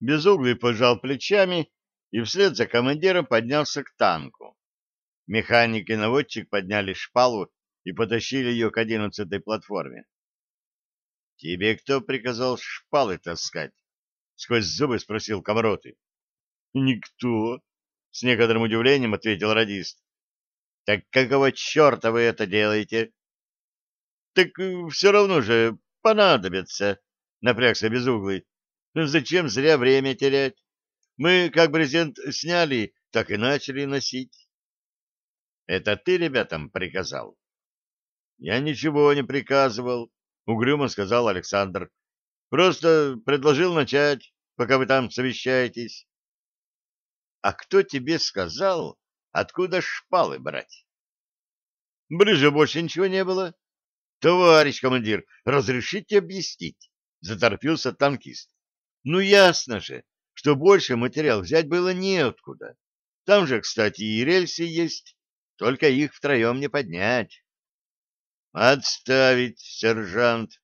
Безуглый пожал плечами и вслед за командиром поднялся к танку. Механик и наводчик подняли шпалу и потащили ее к одиннадцатой платформе. — Тебе кто приказал шпалы таскать? — сквозь зубы спросил Комроты. — Никто, — с некоторым удивлением ответил радист. — Так какого черта вы это делаете? — Так э, все равно же понадобится, — напрягся Безуглый. — Зачем зря время терять? Мы как брезент сняли, так и начали носить. — Это ты ребятам приказал? — Я ничего не приказывал, — угрюмо сказал Александр. — Просто предложил начать, пока вы там совещаетесь. — А кто тебе сказал, откуда шпалы брать? — Ближе больше ничего не было. — Товарищ командир, разрешите объяснить? — заторпился танкист. — Ну, ясно же, что больше материал взять было неоткуда. Там же, кстати, и рельсы есть, только их втроем не поднять. — Отставить, сержант!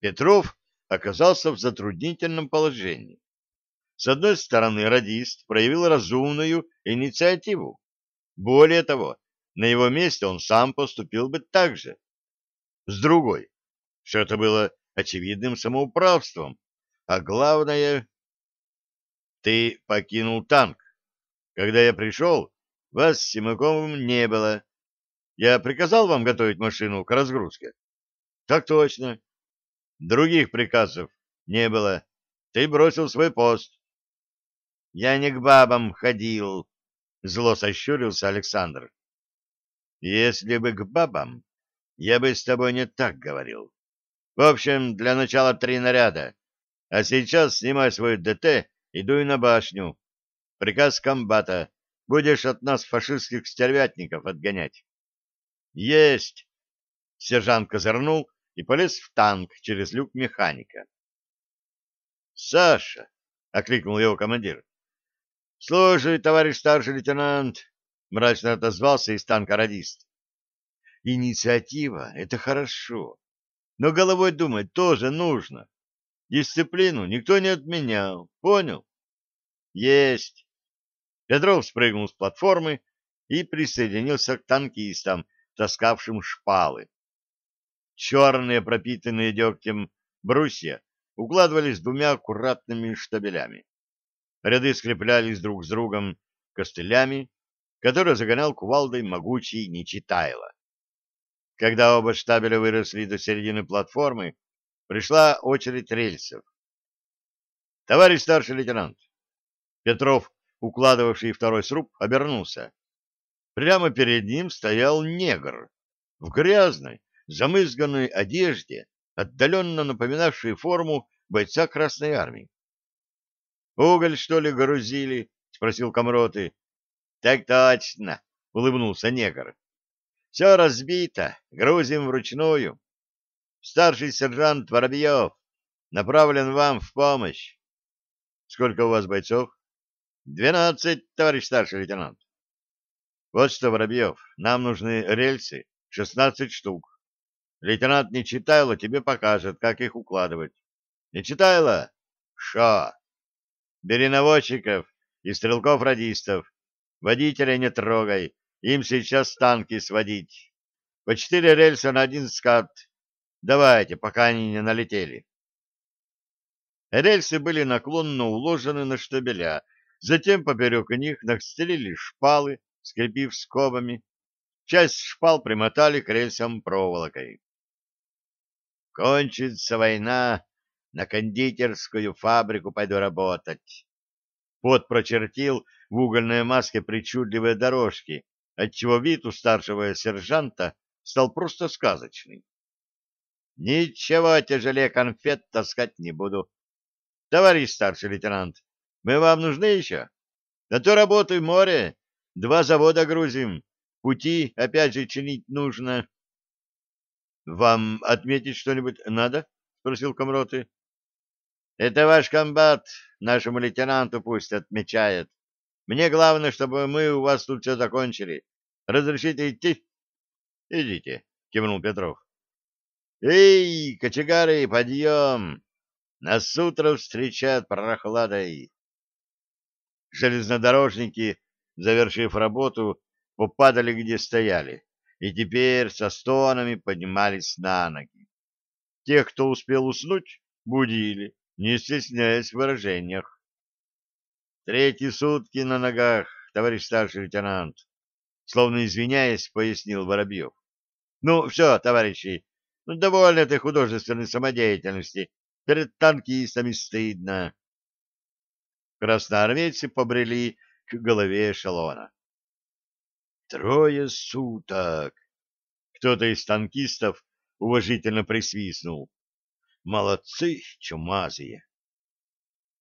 Петров оказался в затруднительном положении. С одной стороны, радист проявил разумную инициативу. Более того, на его месте он сам поступил бы так же. С другой, все это было очевидным самоуправством, а главное... Ты покинул танк. Когда я пришел, вас с Симаковым не было. Я приказал вам готовить машину к разгрузке? Так точно. Других приказов не было. Ты бросил свой пост. Я не к бабам ходил, зло сощурился Александр. Если бы к бабам, я бы с тобой не так говорил. В общем, для начала три наряда. А сейчас снимай свой ДТ и дуй на башню. Приказ комбата. Будешь от нас фашистских стервятников отгонять. Есть! Сержант козырнул и полез в танк через люк механика. «Саша!» — окликнул его командир. «Слушай, товарищ старший лейтенант!» — мрачно отозвался из танка радист. «Инициатива — это хорошо, но головой думать тоже нужно. Дисциплину никто не отменял, понял?» «Есть!» Петров спрыгнул с платформы и присоединился к танкистам, таскавшим шпалы. Черные, пропитанные дегтем брусья укладывались двумя аккуратными штабелями. Ряды скреплялись друг с другом костылями, которые загонял кувалдой могучий Нечитайло. Когда оба штабеля выросли до середины платформы, пришла очередь рельсов. «Товарищ старший лейтенант!» Петров, укладывавший второй сруб, обернулся. Прямо перед ним стоял негр в грязной, замызганной одежде, отдаленно напоминавшей форму бойца Красной Армии. Уголь, что ли, грузили? — спросил Комроты. — Так точно, — улыбнулся негр. — Все разбито, грузим вручную. Старший сержант Воробьев направлен вам в помощь. — Сколько у вас бойцов? — Двенадцать, товарищ старший лейтенант. — Вот что, Воробьев, нам нужны рельсы, шестнадцать штук. Лейтенант Нечитайло тебе покажет, как их укладывать. Нечитайло? Шо? Бери наводчиков и стрелков-радистов. Водителя не трогай, им сейчас танки сводить. По четыре рельса на один скат. Давайте, пока они не налетели. Рельсы были наклонно уложены на штабеля, затем поперек них настелили шпалы, скрепив скобами. Часть шпал примотали к рельсам проволокой. Кончится война, на кондитерскую фабрику пойду работать. Пот прочертил в угольной маске причудливые дорожки, отчего вид у старшего сержанта стал просто сказочный. Ничего тяжелее конфет таскать не буду. Товарищ старший лейтенант, мы вам нужны еще? На то работы море, два завода грузим, пути опять же чинить нужно. — Вам отметить что-нибудь надо? — спросил Комроты. Это ваш комбат нашему лейтенанту пусть отмечает. Мне главное, чтобы мы у вас тут все закончили. Разрешите идти? — Идите, — кивнул Петров. — Эй, кочегары, подъем! Нас утро встречает прохладой. Железнодорожники, завершив работу, попадали где стояли, и теперь со стонами поднимались на ноги. Тех, кто успел уснуть, будили, не стесняясь в выражениях. Третьи сутки на ногах, товарищ старший лейтенант, словно извиняясь, пояснил Воробьев. Ну, все, товарищи, ну, довольно этой художественной самодеятельности. Перед танкистами стыдно. Красноармейцы побрели к голове эшелона. Трое суток! Кто-то из танкистов уважительно присвистнул. Молодцы, чумазые!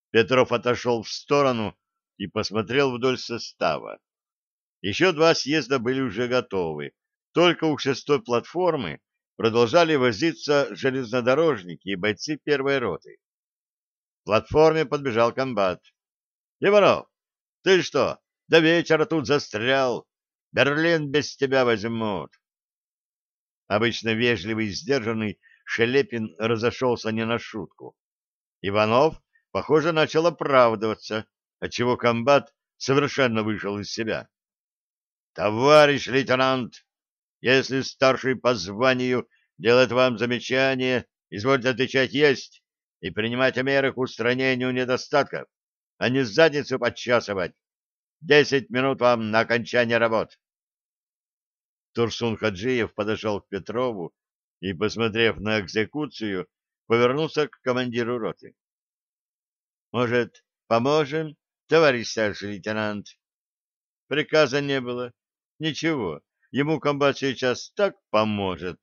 Петров отошел в сторону и посмотрел вдоль состава. Еще два съезда были уже готовы. Только у шестой платформы продолжали возиться железнодорожники и бойцы первой роты. К платформе подбежал комбат. — Иванов, ты что, до вечера тут застрял? Берлин без тебя возьмут. Обычно вежливый и сдержанный Шелепин разошелся не на шутку. Иванов, похоже, начал оправдываться, отчего комбат совершенно вышел из себя. — Товарищ лейтенант, если старший по званию делает вам замечание, извольте отвечать «есть» и принимать меры к устранению недостатков, а не задницу подчасывать. Десять минут вам на окончание работ. Турсун Хаджиев подошел к Петрову и, посмотрев на экзекуцию, повернулся к командиру роты. — Может, поможем, товарищ старший лейтенант? Приказа не было. Ничего, ему комбат сейчас так поможет.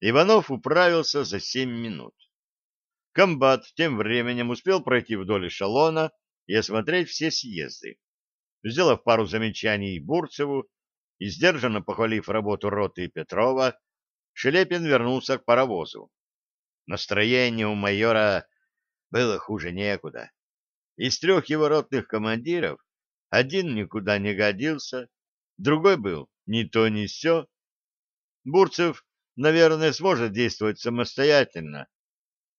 Иванов управился за семь минут. Комбат тем временем успел пройти вдоль эшелона и осмотреть все съезды. Сделав пару замечаний Бурцеву и сдержанно похвалив работу роты Петрова, Шелепин вернулся к паровозу. Настроение у майора было хуже некуда. Из трех его ротных командиров один никуда не годился, другой был ни то ни сё. Бурцев, наверное, сможет действовать самостоятельно.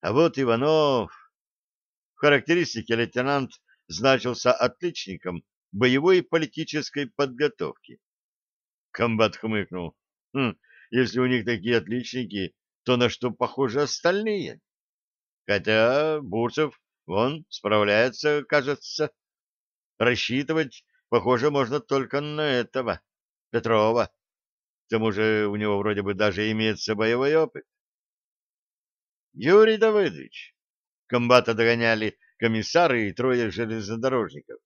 А вот Иванов... В характеристике лейтенант значился отличником боевой и политической подготовки. Комбат хмыкнул. Хм, если у них такие отличники, то на что похожи остальные? Хотя Бурцев, он справляется, кажется. Рассчитывать, похоже, можно только на этого, Петрова. К тому же у него вроде бы даже имеется боевой опыт. Юрий Давыдович, комбата догоняли комиссары и трое железнодорожников.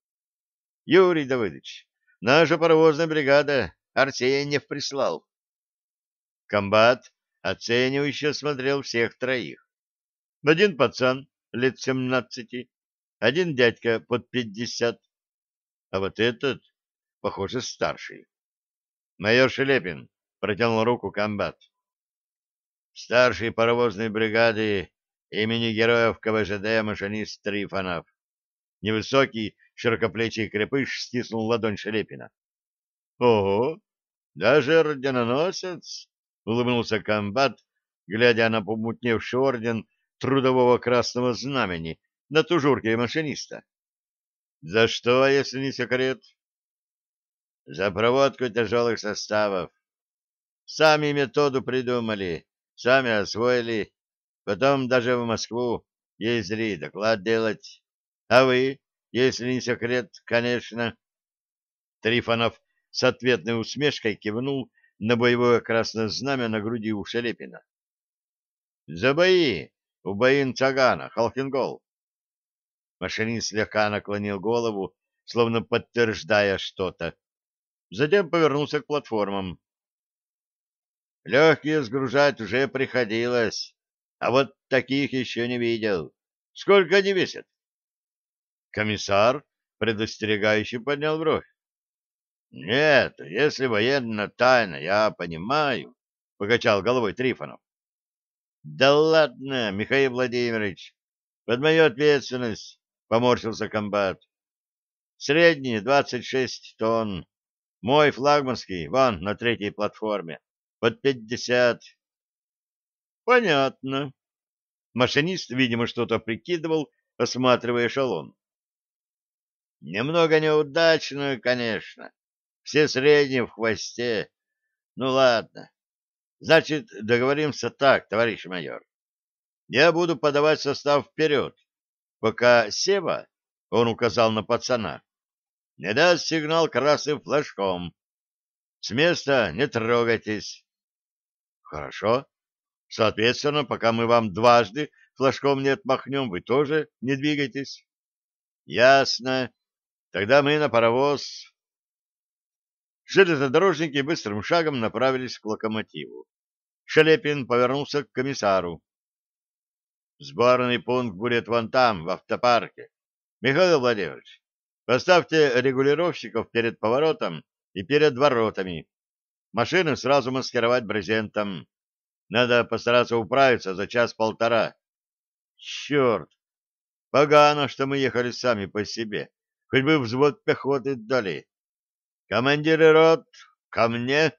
Юрий Давыдович, наша паровозная бригада Арсеньев прислал. Комбат оценивающе смотрел всех троих. Один пацан лет семнадцати, один дядька под пятьдесят, а вот этот, похоже, старший. Майор Шелепин протянул руку комбат. Старший паровозной бригады имени героев КВЖД машинист Трифонов. Невысокий, широкоплечий крепыш стиснул ладонь Шелепина. — Ого! Даже орденоносец, — улыбнулся комбат, глядя на помутневший орден трудового красного знамени на тужурке машиниста. — За что, если не секрет? — За проводку тяжелых составов. Сами методу придумали, сами освоили, потом даже в Москву ездили доклад делать. А вы, если не секрет, конечно. Трифонов с ответной усмешкой кивнул на боевое красное знамя на груди у Шелепина. — За бои! У боин Цагана, Халхингол! Машинист слегка наклонил голову, словно подтверждая что-то. Затем повернулся к платформам. Легкие сгружать уже приходилось, а вот таких еще не видел. Сколько они весят? Комиссар предостерегающе поднял бровь. Нет, если военная тайна, я понимаю, покачал головой Трифонов. Да ладно, Михаил Владимирович, под мою ответственность, поморщился комбат. Средний двадцать шесть тонн. Мой флагманский, вон, на третьей платформе, под пятьдесят. Понятно. Машинист, видимо, что-то прикидывал, осматривая эшелон. Немного неудачно, конечно. Все средние в хвосте. Ну ладно. Значит, договоримся так, товарищ майор. Я буду подавать состав вперед, пока Сева, он указал на пацана, не даст сигнал красным флажком. С места не трогайтесь. Хорошо. Соответственно, пока мы вам дважды флажком не отмахнем, вы тоже не двигайтесь. Ясно. Тогда мы на паровоз. Железнодорожники быстрым шагом направились к локомотиву. Шелепин повернулся к комиссару. Сборный пункт будет вон там, в автопарке. Михаил Владимирович, поставьте регулировщиков перед поворотом и перед воротами. Машины сразу маскировать брезентом. Надо постараться управиться за час-полтора. Черт! Погано, что мы ехали сами по себе. Хоть бы взвод пехоты дали. Командиры рот, ко мне!